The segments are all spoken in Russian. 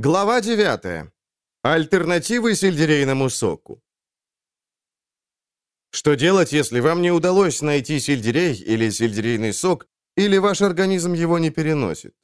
Глава 9. Альтернативы сельдерейному соку. Что делать, если вам не удалось найти сельдерей или сельдерейный сок, или ваш организм его не переносит?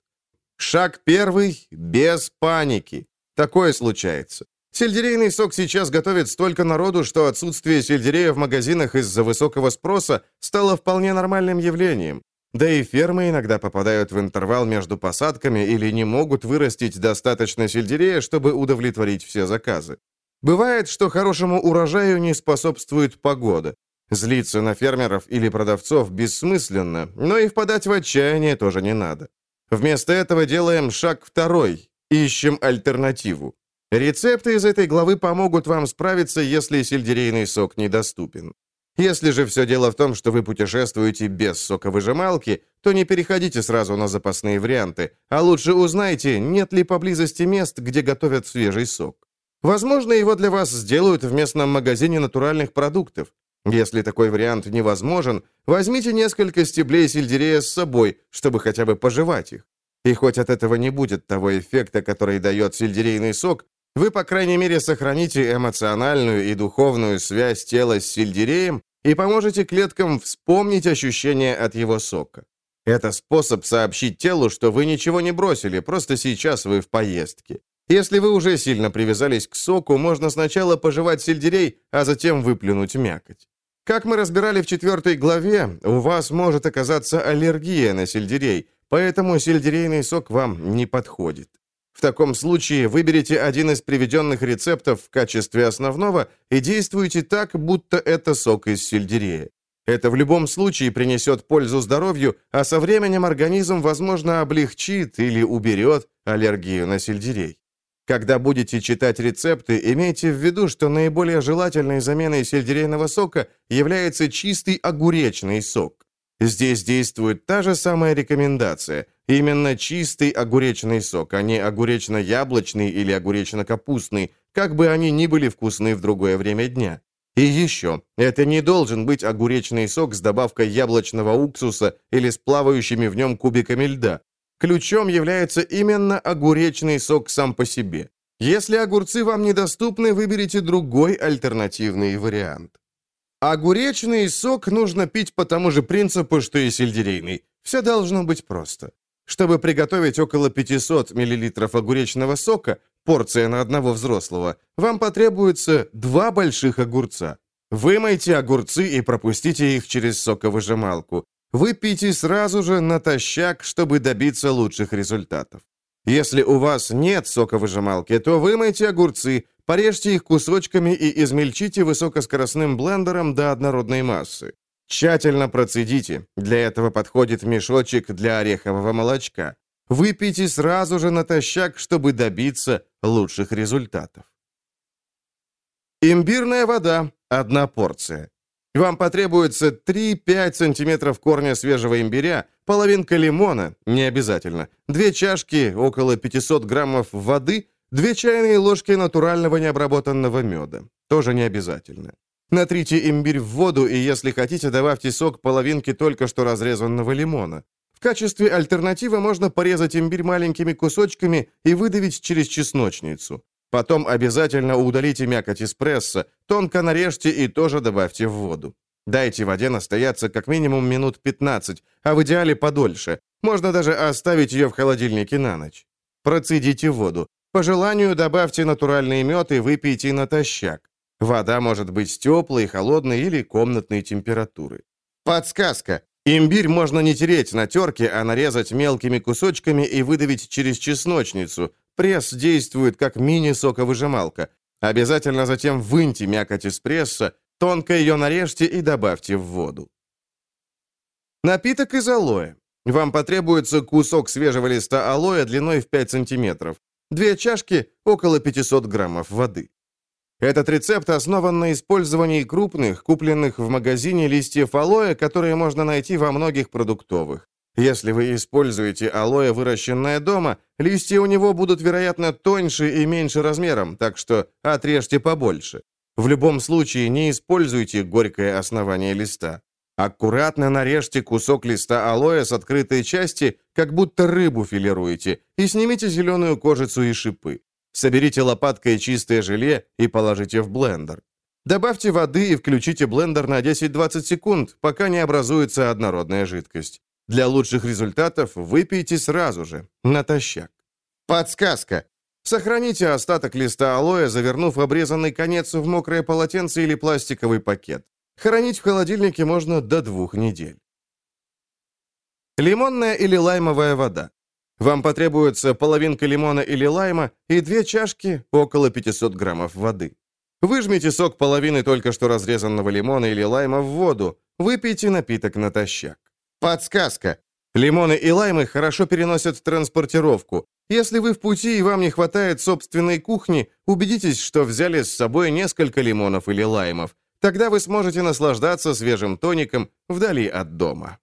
Шаг первый – без паники. Такое случается. Сельдерейный сок сейчас готовит столько народу, что отсутствие сельдерея в магазинах из-за высокого спроса стало вполне нормальным явлением. Да и фермы иногда попадают в интервал между посадками или не могут вырастить достаточно сельдерея, чтобы удовлетворить все заказы. Бывает, что хорошему урожаю не способствует погода. Злиться на фермеров или продавцов бессмысленно, но и впадать в отчаяние тоже не надо. Вместо этого делаем шаг второй. Ищем альтернативу. Рецепты из этой главы помогут вам справиться, если сельдерейный сок недоступен. Если же все дело в том, что вы путешествуете без соковыжималки, то не переходите сразу на запасные варианты, а лучше узнайте, нет ли поблизости мест, где готовят свежий сок. Возможно, его для вас сделают в местном магазине натуральных продуктов. Если такой вариант невозможен, возьмите несколько стеблей сельдерея с собой, чтобы хотя бы пожевать их. И хоть от этого не будет того эффекта, который дает сельдерейный сок, вы, по крайней мере, сохраните эмоциональную и духовную связь тела с сельдереем и поможете клеткам вспомнить ощущения от его сока. Это способ сообщить телу, что вы ничего не бросили, просто сейчас вы в поездке. Если вы уже сильно привязались к соку, можно сначала пожевать сельдерей, а затем выплюнуть мякоть. Как мы разбирали в четвертой главе, у вас может оказаться аллергия на сельдерей, поэтому сельдерейный сок вам не подходит. В таком случае выберите один из приведенных рецептов в качестве основного и действуйте так, будто это сок из сельдерея. Это в любом случае принесет пользу здоровью, а со временем организм, возможно, облегчит или уберет аллергию на сельдерей. Когда будете читать рецепты, имейте в виду, что наиболее желательной заменой сельдерейного сока является чистый огуречный сок. Здесь действует та же самая рекомендация. Именно чистый огуречный сок, а не огуречно-яблочный или огуречно-капустный, как бы они ни были вкусны в другое время дня. И еще, это не должен быть огуречный сок с добавкой яблочного уксуса или с плавающими в нем кубиками льда. Ключом является именно огуречный сок сам по себе. Если огурцы вам недоступны, выберите другой альтернативный вариант. Огуречный сок нужно пить по тому же принципу, что и сельдерейный. Все должно быть просто. Чтобы приготовить около 500 мл огуречного сока, порция на одного взрослого, вам потребуется два больших огурца. Вымойте огурцы и пропустите их через соковыжималку. Выпейте сразу же натощак, чтобы добиться лучших результатов. Если у вас нет соковыжималки, то вымойте огурцы, порежьте их кусочками и измельчите высокоскоростным блендером до однородной массы. Тщательно процедите. Для этого подходит мешочек для орехового молочка. Выпейте сразу же натощак, чтобы добиться лучших результатов. Имбирная вода – одна порция. Вам потребуется 3-5 см корня свежего имбиря, половинка лимона, не обязательно, две чашки, около 500 граммов воды, две чайные ложки натурального необработанного меда, тоже не обязательно. Натрите имбирь в воду и, если хотите, добавьте сок половинки только что разрезанного лимона. В качестве альтернативы можно порезать имбирь маленькими кусочками и выдавить через чесночницу. Потом обязательно удалите мякоть эспрессо, тонко нарежьте и тоже добавьте в воду. Дайте воде настояться как минимум минут 15, а в идеале подольше. Можно даже оставить ее в холодильнике на ночь. Процедите воду. По желанию добавьте натуральный мед и выпейте натощак. Вода может быть теплой, холодной или комнатной температуры. Подсказка. Имбирь можно не тереть на терке, а нарезать мелкими кусочками и выдавить через чесночницу, Пресс действует как мини-соковыжималка. Обязательно затем выньте мякоть из пресса, тонко ее нарежьте и добавьте в воду. Напиток из алоэ. Вам потребуется кусок свежего листа алоэ длиной в 5 см, две чашки, около 500 граммов воды. Этот рецепт основан на использовании крупных, купленных в магазине листьев алоэ, которые можно найти во многих продуктовых. Если вы используете алоэ, выращенное дома, листья у него будут, вероятно, тоньше и меньше размером, так что отрежьте побольше. В любом случае, не используйте горькое основание листа. Аккуратно нарежьте кусок листа алоэ с открытой части, как будто рыбу филируете, и снимите зеленую кожицу и шипы. Соберите лопаткой чистое желе и положите в блендер. Добавьте воды и включите блендер на 10-20 секунд, пока не образуется однородная жидкость. Для лучших результатов выпейте сразу же, натощак. Подсказка. Сохраните остаток листа алоэ, завернув обрезанный конец в мокрое полотенце или пластиковый пакет. Хранить в холодильнике можно до двух недель. Лимонная или лаймовая вода. Вам потребуется половинка лимона или лайма и две чашки, около 500 граммов воды. Выжмите сок половины только что разрезанного лимона или лайма в воду. Выпейте напиток натощак. Подсказка. Лимоны и лаймы хорошо переносят транспортировку. Если вы в пути и вам не хватает собственной кухни, убедитесь, что взяли с собой несколько лимонов или лаймов. Тогда вы сможете наслаждаться свежим тоником вдали от дома.